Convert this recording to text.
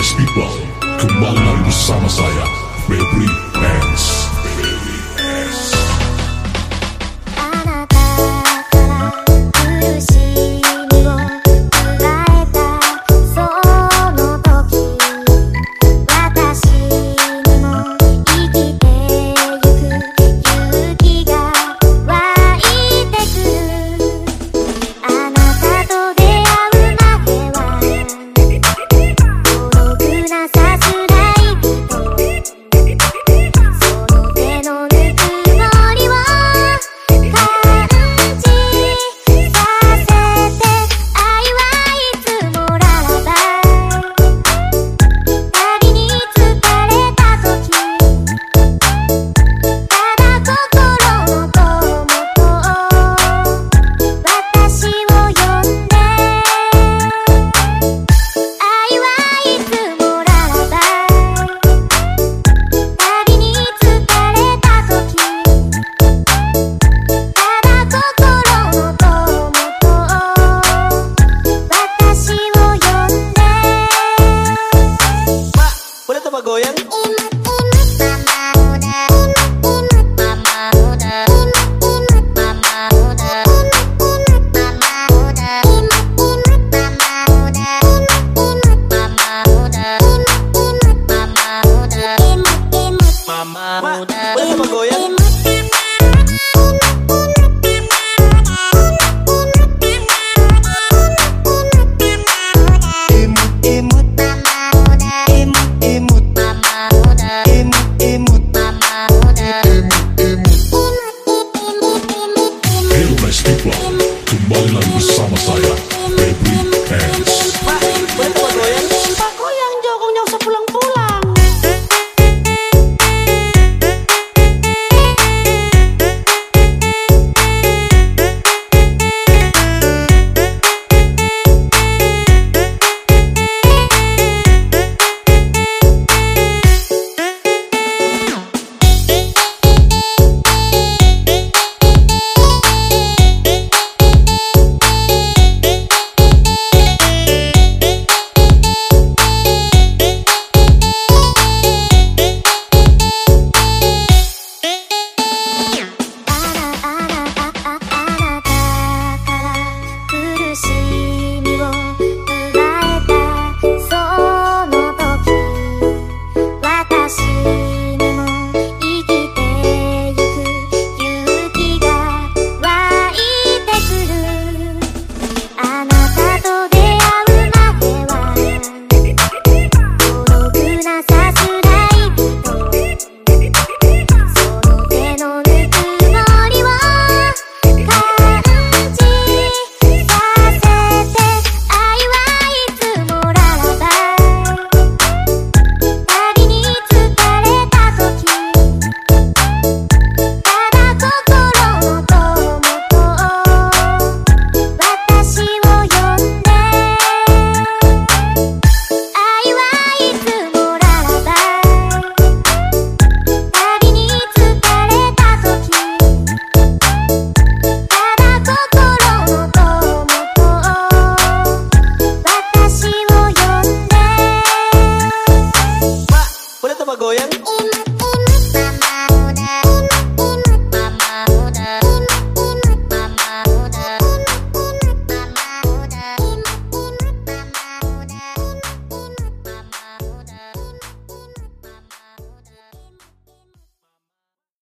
nice people Kembali lagi bersama saya Febri Dance Mama, Tumbalin bersama saya